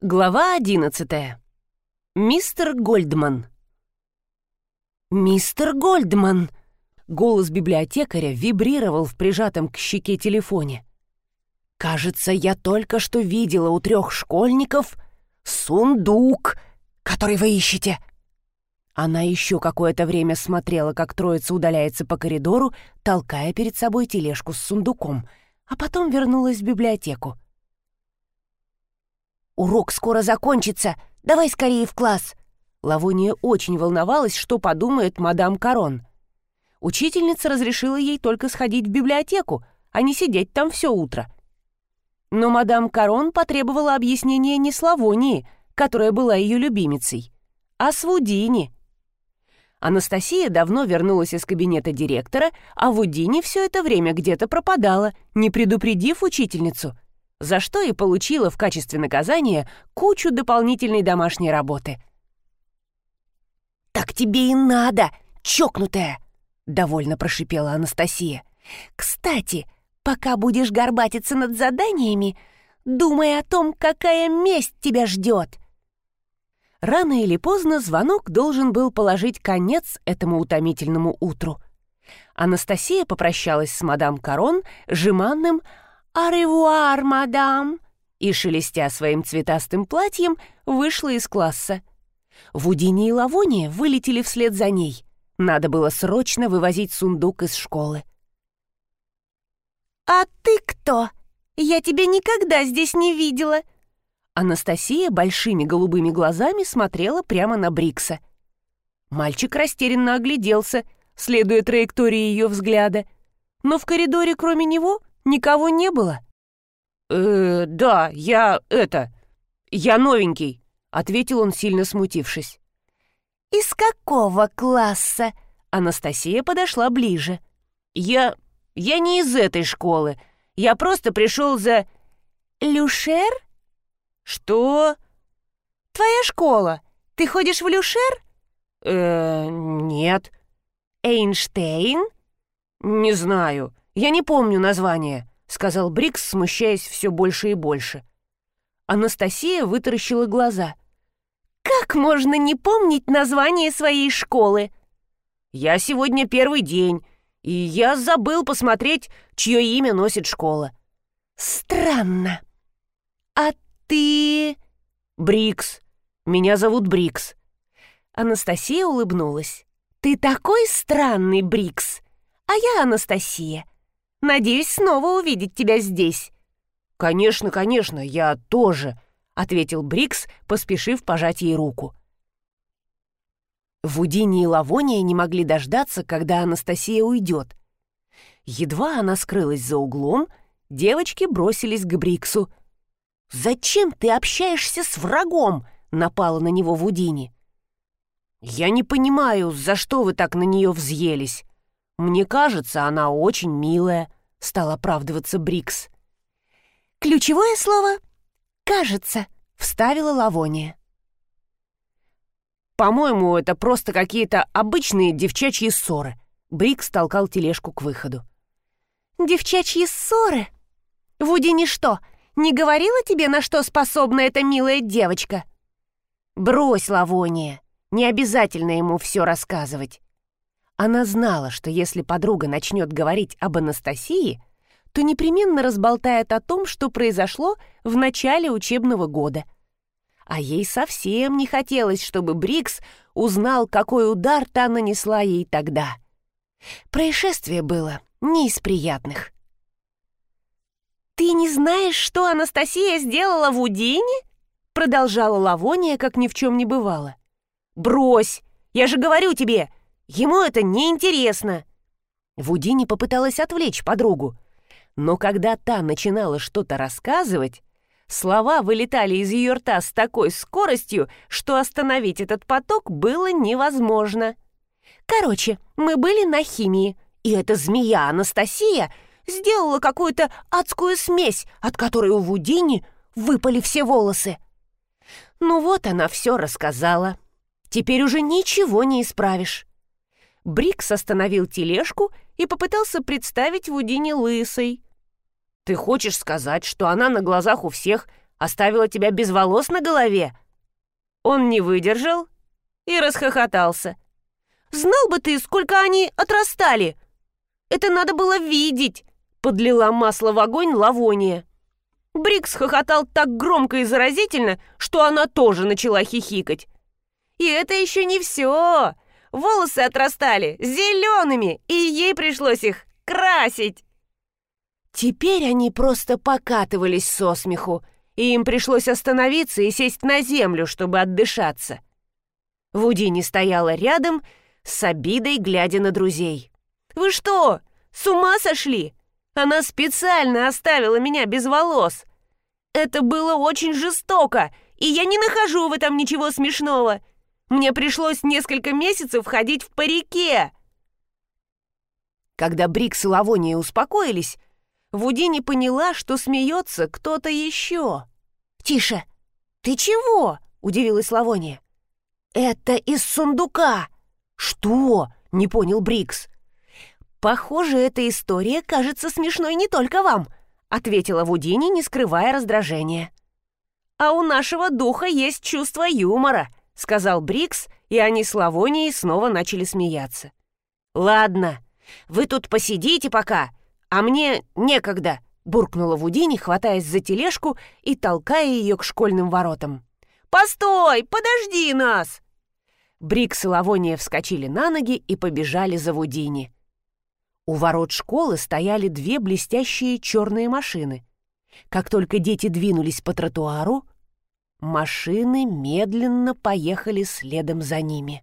Глава одиннадцатая. Мистер Гольдман. «Мистер Гольдман!» Голос библиотекаря вибрировал в прижатом к щеке телефоне. «Кажется, я только что видела у трех школьников сундук, который вы ищете». Она еще какое-то время смотрела, как троица удаляется по коридору, толкая перед собой тележку с сундуком, а потом вернулась в библиотеку. «Урок скоро закончится. Давай скорее в класс». Лавония очень волновалась, что подумает мадам Корон. Учительница разрешила ей только сходить в библиотеку, а не сидеть там все утро. Но мадам Корон потребовала объяснения не с Лавонии, которая была ее любимицей, а с Вудини. Анастасия давно вернулась из кабинета директора, а Вудини все это время где-то пропадала, не предупредив учительницу — за что и получила в качестве наказания кучу дополнительной домашней работы. «Так тебе и надо, чокнутая!» — довольно прошипела Анастасия. «Кстати, пока будешь горбатиться над заданиями, думай о том, какая месть тебя ждет!» Рано или поздно звонок должен был положить конец этому утомительному утру. Анастасия попрощалась с мадам Корон жеманным «Аревуар, мадам!» и, шелестя своим цветастым платьем, вышла из класса. Вудини и Лавония вылетели вслед за ней. Надо было срочно вывозить сундук из школы. «А ты кто? Я тебя никогда здесь не видела!» Анастасия большими голубыми глазами смотрела прямо на Брикса. Мальчик растерянно огляделся, следуя траектории ее взгляда. Но в коридоре кроме него Никого не было?» «Э, да, я это... Я новенький», — ответил он, сильно смутившись. «Из какого класса?» Анастасия подошла ближе. «Я... я не из этой школы. Я просто пришел за...» «Люшер?» «Что?» «Твоя школа. Ты ходишь в Люшер?» «Э, нет». «Эйнштейн?» «Не знаю. «Я не помню название», — сказал Брикс, смущаясь все больше и больше. Анастасия вытаращила глаза. «Как можно не помнить название своей школы?» «Я сегодня первый день, и я забыл посмотреть, чье имя носит школа». «Странно. А ты...» «Брикс. Меня зовут Брикс». Анастасия улыбнулась. «Ты такой странный, Брикс. А я Анастасия. Надеюсь снова увидеть тебя здесь». «Конечно, конечно, я тоже», — ответил Брикс, поспешив пожать ей руку. Вудини и Лавония не могли дождаться, когда Анастасия уйдет. Едва она скрылась за углом, девочки бросились к Бриксу. «Зачем ты общаешься с врагом?» — напала на него Вудини. «Я не понимаю, за что вы так на нее взъелись. «Мне кажется, она очень милая», — стал оправдываться Брикс. «Ключевое слово «кажется», — вставила Лавония. «По-моему, это просто какие-то обычные девчачьи ссоры», — Брикс толкал тележку к выходу. «Девчачьи ссоры? Вуди ничто, не говорила тебе, на что способна эта милая девочка?» «Брось, Лавония, не обязательно ему все рассказывать. Она знала, что если подруга начнет говорить об Анастасии, то непременно разболтает о том, что произошло в начале учебного года. А ей совсем не хотелось, чтобы Брикс узнал, какой удар та нанесла ей тогда. Происшествие было не из приятных. «Ты не знаешь, что Анастасия сделала в Удине?» Продолжала Лавония, как ни в чем не бывало. «Брось! Я же говорю тебе, Ему это не интересно. Вудини попыталась отвлечь подругу, но когда та начинала что-то рассказывать, слова вылетали из ее рта с такой скоростью, что остановить этот поток было невозможно. Короче, мы были на химии, и эта змея Анастасия сделала какую-то адскую смесь, от которой у Вудини выпали все волосы. Ну вот она все рассказала. Теперь уже ничего не исправишь. Брикс остановил тележку и попытался представить Вудине лысой. «Ты хочешь сказать, что она на глазах у всех Оставила тебя без волос на голове?» Он не выдержал и расхохотался. «Знал бы ты, сколько они отрастали! Это надо было видеть!» Подлила масло в огонь Лавония. Брикс хохотал так громко и заразительно, что она тоже начала хихикать. «И это еще не все! Волосы отрастали зелеными, и ей пришлось их красить!» Теперь они просто покатывались со смеху, и им пришлось остановиться и сесть на землю, чтобы отдышаться. Вудини стояла рядом, с обидой глядя на друзей. «Вы что, с ума сошли? Она специально оставила меня без волос. Это было очень жестоко, и я не нахожу в этом ничего смешного. Мне пришлось несколько месяцев ходить в парике». Когда Брикс и Лавония успокоились, Вудини поняла, что смеется кто-то еще. «Тише! Ты чего?» — удивилась Лавония. «Это из сундука!» «Что?» — не понял Брикс. «Похоже, эта история кажется смешной не только вам», — ответила Вудини, не скрывая раздражения. «А у нашего духа есть чувство юмора», — сказал Брикс, и они с Лавонией снова начали смеяться. «Ладно, вы тут посидите пока, а мне некогда», — буркнула Вудини, хватаясь за тележку и толкая ее к школьным воротам. «Постой! Подожди нас!» Брикс и Лавония вскочили на ноги и побежали за Вудини. У ворот школы стояли две блестящие черные машины. Как только дети двинулись по тротуару, машины медленно поехали следом за ними.